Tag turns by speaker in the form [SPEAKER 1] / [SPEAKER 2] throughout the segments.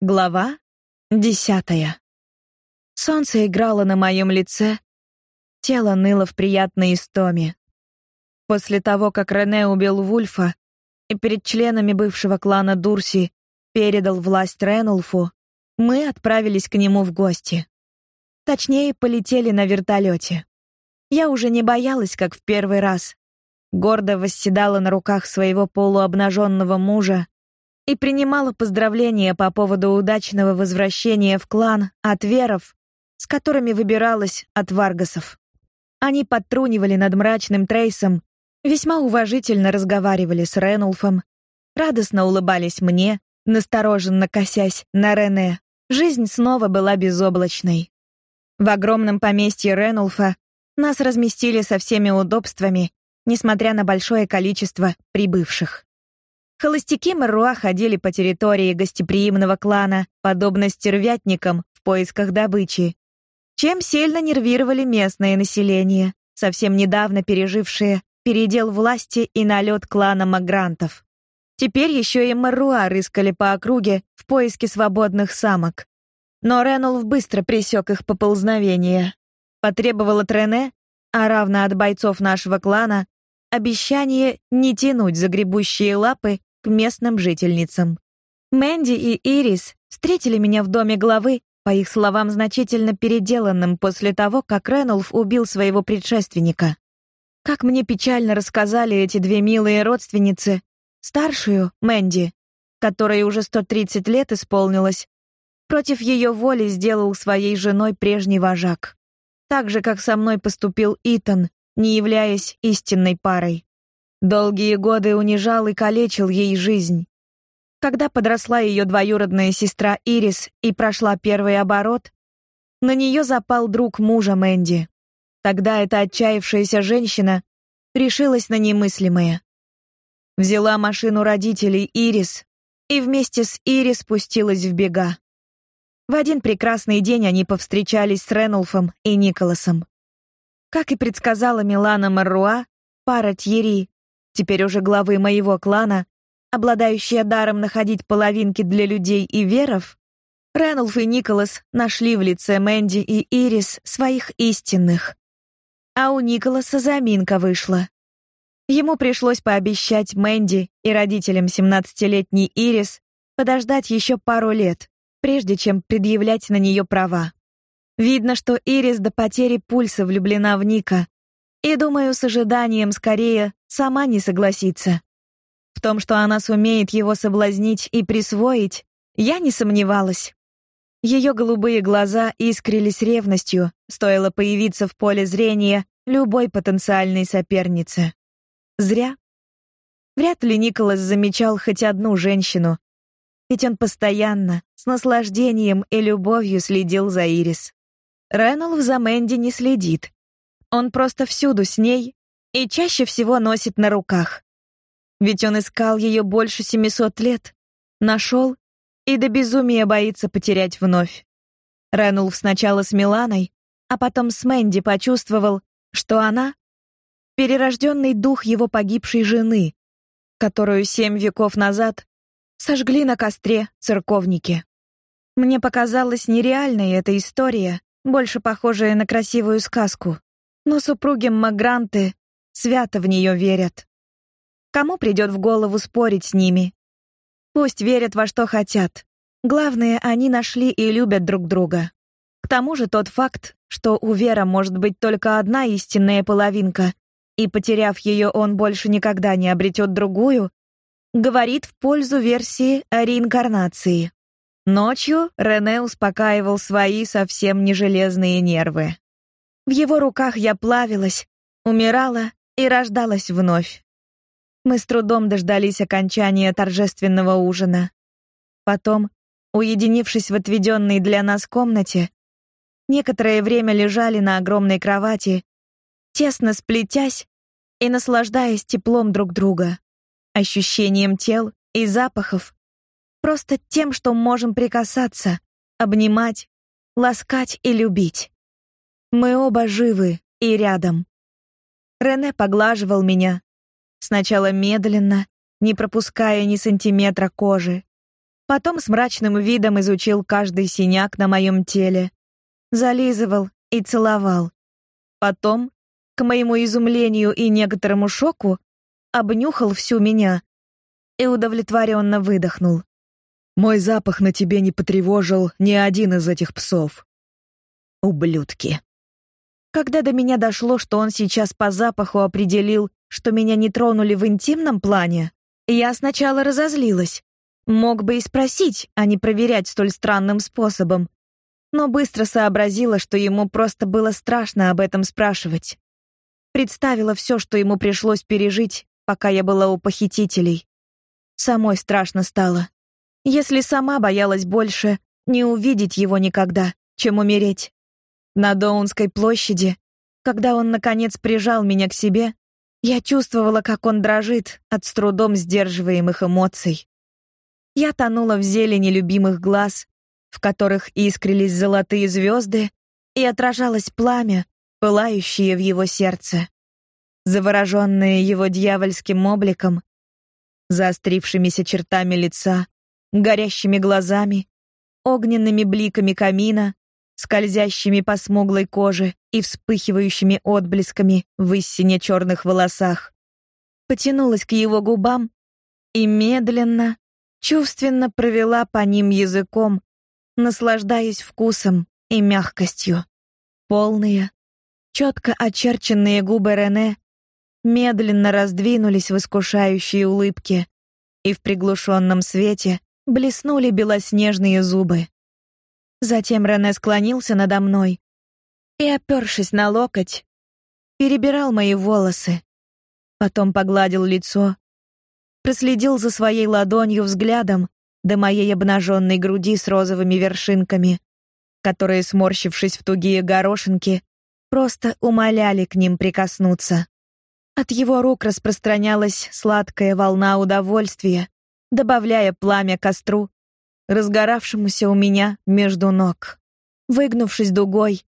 [SPEAKER 1] Глава десятая. Солнце играло на моем лице, тело ныло в приятной истоме. После того, как Рене убил Вульфа и перед членами бывшего клана Дурси передал власть Ренулфу, мы отправились к нему в гости. Точнее, полетели на вертолете. Я уже не боялась, как в первый раз. Гордо восседала на руках своего полуобнаженного мужа и принимала поздравления по поводу удачного возвращения в клан от веров, с которыми выбиралась от варгасов. Они подтрунивали над мрачным Трейсом, весьма уважительно разговаривали с Ренулфом, радостно улыбались мне, настороженно косясь на Рене. Жизнь снова была безоблачной. В огромном поместье Ренулфа нас разместили со всеми удобствами, несмотря на большое количество прибывших. Холостяки Маруа ходили по территории гостеприимного клана, подобно стервятникам в поисках добычи, чем сильно нервировали местное население, совсем недавно пережившее передел власти и налет клана Магрантов. Теперь еще и Маруа рыскали по округе в поиске свободных самок. Но Ренулф быстро пресек их поползновение. Потребовал от Рене, а равно от бойцов нашего клана, обещание не тянуть загребущие лапы к местным жительницам. Мэнди и Ирис встретили меня в доме главы, по их словам, значительно переделанным после того, как Ренулф убил своего предшественника. Как мне печально рассказали эти две милые родственницы, старшую, Мэнди, которой уже 130 лет исполнилось, против ее воли сделал своей женой прежний вожак. Так же, как со мной поступил Итан, не являясь истинной парой. Долгие годы унижал и калечил ей жизнь. Когда подросла ее двоюродная сестра Ирис и прошла первый оборот, на нее запал друг мужа Мэнди. Тогда эта отчаявшаяся женщина решилась на немыслимое. Взяла машину родителей Ирис и вместе с Ирис спустилась в бега. В один прекрасный день они повстречались с Ренулфом и Николасом. Как и предсказала Милана Марруа, пара Тьери теперь уже главы моего клана, обладающая даром находить половинки для людей и веров, Ренулф и Николас нашли в лице Мэнди и Ирис своих истинных. А у Николаса заминка вышла. Ему пришлось пообещать Мэнди и родителям 17-летней Ирис подождать еще пару лет, прежде чем предъявлять на нее права. Видно, что Ирис до потери пульса влюблена в Ника, и думаю, с ожиданием скорее сама не согласится. В том, что она сумеет его соблазнить и присвоить, я не сомневалась. Ее голубые глаза искрились ревностью, стоило появиться в поле зрения любой потенциальной сопернице. Зря. Вряд ли Николас замечал хоть одну женщину, ведь он постоянно, с наслаждением и любовью следил за Ирис. Ренулф за Мэнди не следит. Он просто всюду с ней и чаще всего носит на руках. Ведь он искал ее больше 700 лет, нашел и до безумия боится потерять вновь. Ренулф сначала с Миланой, а потом с Мэнди почувствовал, что она — перерожденный дух его погибшей жены, которую семь веков назад сожгли на костре церковники. Мне показалась нереальной эта история, больше похожая на красивую сказку. Но супруги Магранты свято в нее верят. Кому придет в голову спорить с ними? Пусть верят во что хотят. Главное, они нашли и любят друг друга. К тому же тот факт, что у Вера может быть только одна истинная половинка, и потеряв ее, он больше никогда не обретет другую, говорит в пользу версии о реинкарнации. Ночью Рене успокаивал свои совсем не железные нервы. В его руках я плавилась, умирала и рождалась вновь. Мы с трудом дождались окончания торжественного ужина. Потом, уединившись в отведенной для нас комнате, некоторое время лежали на огромной кровати, тесно сплетясь и наслаждаясь теплом друг друга, ощущением тел и запахов, просто тем, что можем прикасаться, обнимать, ласкать и любить. Мы оба живы, и рядом. Рене поглаживал меня, сначала медленно, не пропуская ни сантиметра кожи. Потом с мрачным видом изучил каждый синяк на моем теле, зализывал и целовал. Потом, к моему изумлению и некоторому шоку, обнюхал всю меня и удовлетворенно выдохнул.
[SPEAKER 2] Мой запах на тебе не потревожил ни один из этих псов.
[SPEAKER 1] Ублюдки. Когда до меня дошло, что он сейчас по запаху определил, что меня не тронули в интимном плане, я сначала разозлилась. Мог бы и спросить, а не проверять столь странным способом. Но быстро сообразила, что ему просто было страшно об этом спрашивать. Представила все, что ему пришлось пережить, пока я была у похитителей. Самой страшно стало. Если сама боялась больше не увидеть его никогда, чем умереть. На Доунской площади, когда он наконец прижал меня к себе, я чувствовала, как он дрожит от с трудом сдерживаемых эмоций. Я тонула в зелени любимых глаз, в которых искрились золотые звезды, и отражалось пламя, пылающее в его сердце. Завороженная его дьявольским обликом, заострившимися чертами лица, горящими глазами, огненными бликами камина, скользящими по смуглой коже и вспыхивающими отблесками в истине черных волосах. Потянулась к его губам и медленно, чувственно провела по ним языком, наслаждаясь вкусом и мягкостью. Полные, четко очерченные губы Рене медленно раздвинулись в искушающей улыбке, и в приглушенном свете блеснули белоснежные зубы. Затем Рене склонился надо мной и, опершись на локоть, перебирал мои волосы, потом погладил лицо, проследил за своей ладонью взглядом до моей обнаженной груди с розовыми вершинками, которые, сморщившись в тугие горошинки, просто умоляли к ним прикоснуться. От его рук распространялась сладкая волна удовольствия, добавляя пламя костру, разгоравшемуся у меня между ног. Выгнувшись дугой,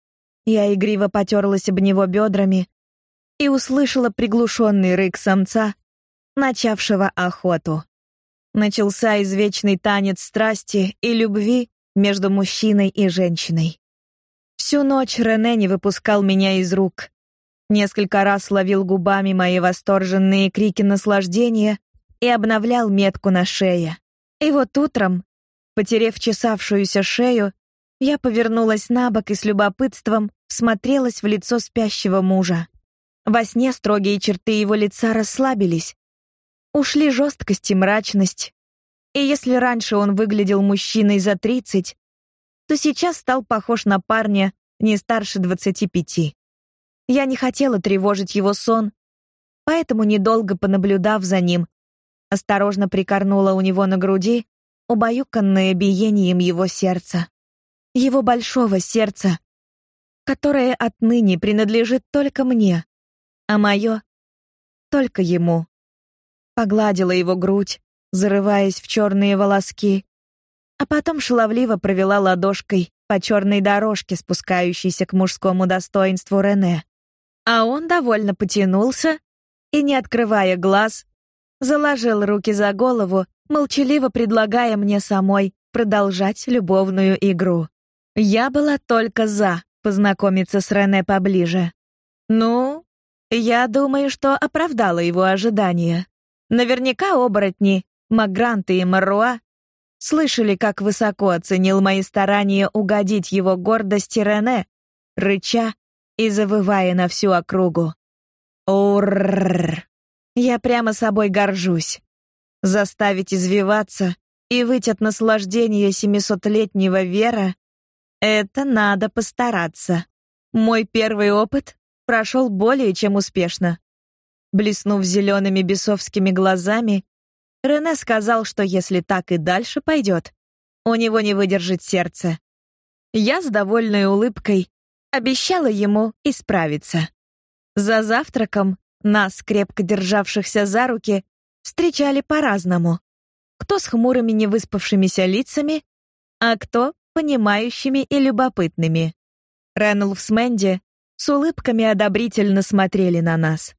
[SPEAKER 1] я игриво потерлась об него бедрами и услышала приглушенный рык самца, начавшего охоту. Начался извечный танец страсти и любви между мужчиной и женщиной. Всю ночь Рене не выпускал меня из рук. Несколько раз ловил губами мои восторженные крики наслаждения и обновлял метку на шее. И вот утром, потерев чесавшуюся шею, я повернулась на бок и с любопытством всмотрелась в лицо спящего мужа. Во сне строгие черты его лица расслабились. Ушли жесткость и мрачность. И если раньше он выглядел мужчиной за тридцать, то сейчас стал похож на парня не старше двадцати пяти. Я не хотела тревожить его сон, поэтому недолго понаблюдав за ним, осторожно прикорнула у него на груди, убаюканная биением его сердца. Его большого сердца, которое отныне принадлежит только мне, а мое — только ему. Погладила его грудь, зарываясь в черные волоски, а потом шаловливо провела ладошкой по черной дорожке, спускающейся к мужскому достоинству Рене. А он довольно потянулся и, не открывая глаз, заложил руки за голову, молчаливо предлагая мне самой продолжать любовную игру. Я была только за познакомиться с Рене поближе. Ну, я думаю, что оправдала его ожидания. Наверняка оборотни, Магранты и Маруа слышали, как высоко оценил мои старания угодить его гордости Рене, рыча и завывая на всю округу. Урррр. Я прямо собой горжусь. Заставить извиваться и выть от наслаждения семисотлетнего Вера — это надо постараться. Мой первый опыт прошел более чем успешно. Блеснув зелеными бесовскими глазами, Рене сказал, что если так и дальше пойдет, у него не выдержит сердце. Я с довольной улыбкой обещала ему исправиться. За завтраком нас, крепко державшихся за руки, встречали по-разному. Кто с хмурыми невыспавшимися лицами, а кто понимающими и любопытными. Ренулф с Мэнди с улыбками одобрительно смотрели на нас.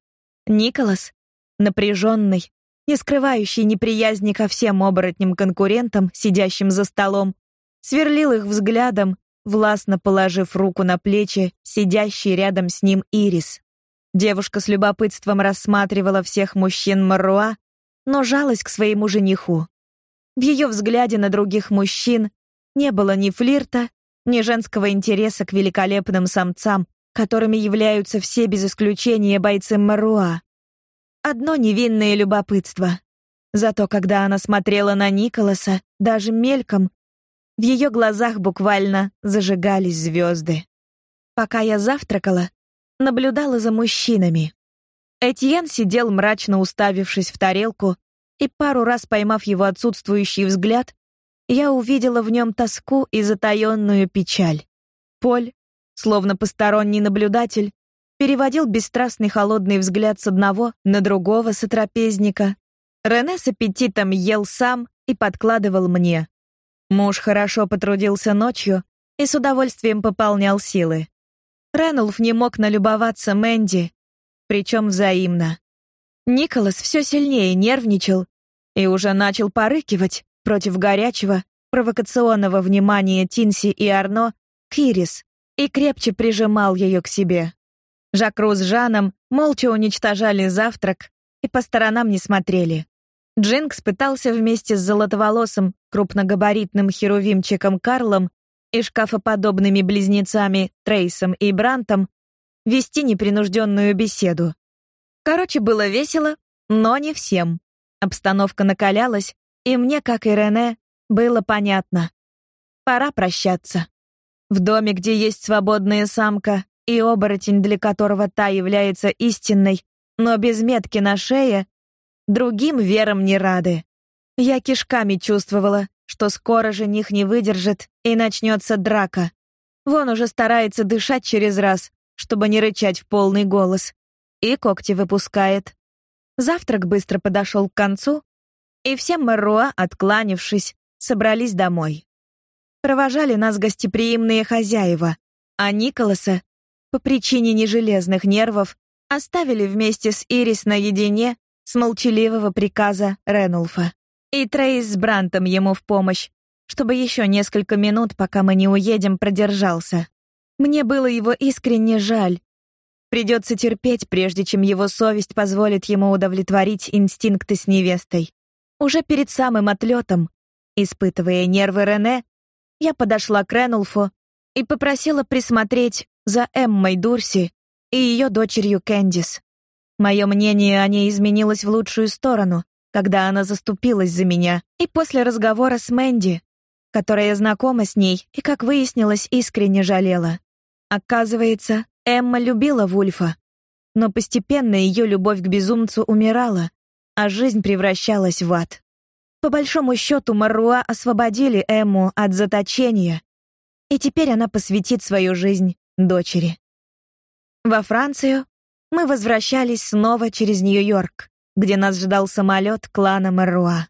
[SPEAKER 1] Николас, напряженный, не скрывающий неприязни ко всем оборотням-конкурентам, сидящим за столом, сверлил их взглядом, властно положив руку на плечи сидящей рядом с ним Ирис. Девушка с любопытством рассматривала всех мужчин Маруа, но жалась к своему жениху. В ее взгляде на других мужчин не было ни флирта, ни женского интереса к великолепным самцам, которыми являются все без исключения бойцы Маруа. Одно невинное любопытство. Зато когда она смотрела на Николаса, даже мельком, в ее глазах буквально зажигались звезды. Пока я завтракала, наблюдала за мужчинами. Этьен сидел мрачно уставившись в тарелку, и пару раз поймав его отсутствующий взгляд, я увидела в нем тоску и затаённую печаль. Поль, словно посторонний наблюдатель, переводил бесстрастный холодный взгляд с одного на другого сотрапезника. Рене с аппетитом ел сам и подкладывал мне. Муж хорошо потрудился ночью и с удовольствием пополнял силы. Ренулф не мог налюбоваться Мэнди, причем взаимно. Николас все сильнее нервничал и уже начал порыкивать против горячего, провокационного внимания Тинси и Арно к Ирис и крепче прижимал ее к себе. Жакру с Жаном молча уничтожали завтрак и по сторонам не смотрели. Джинкс пытался вместе с золотоволосым, крупногабаритным херувимчиком Карлом и шкафоподобными близнецами Трейсом и Брантом вести непринужденную беседу. Короче, было весело, но не всем. Обстановка накалялась, и мне, как и Рене, было понятно. Пора прощаться. В доме, где есть свободная самка и оборотень, для которого та является истинной, но без метки на шее, другим верам не рады. Я кишками чувствовала, что скоро жених не выдержит и начнется драка. Вон уже старается дышать через раз, чтобы не рычать в полный голос, и когти выпускает. Завтрак быстро подошел к концу, и все Мэруа, откланившись, собрались домой. Провожали нас гостеприимные хозяева, а Николаса по причине нежелезных нервов оставили вместе с Ирис наедине с молчаливого приказа Ренулфа. И Трейс с Брантом ему в помощь, чтобы еще несколько минут, пока мы не уедем, продержался. Мне было его искренне жаль. Придется терпеть, прежде чем его совесть позволит ему удовлетворить инстинкты с невестой. Уже перед самым отлетом, испытывая нервы Рене, я подошла к Ренулфу и попросила присмотреть за Эммой Дурси и ее дочерью Кэндис. Мое мнение о ней изменилось в лучшую сторону, когда она заступилась за меня, и после разговора с Мэнди, которая знакома с ней и, как выяснилось, искренне жалела. Оказывается, Эмма любила Вульфа, но постепенно ее любовь к безумцу умирала, а жизнь превращалась в ад. По большому счету, Маруа освободили Эмму от заточения, и теперь она посвятит свою жизнь дочери. Во Францию мы возвращались снова через Нью-Йорк, где нас ждал самолет клана Мерруа.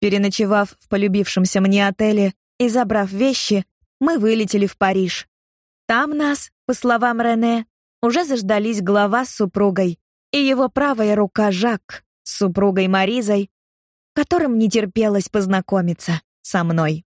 [SPEAKER 1] Переночевав в полюбившемся мне отеле и забрав вещи, мы вылетели в Париж. Там нас, по словам Рене, уже заждались глава с супругой и его правая рука Жак с супругой Маризой, которым не терпелось познакомиться со мной.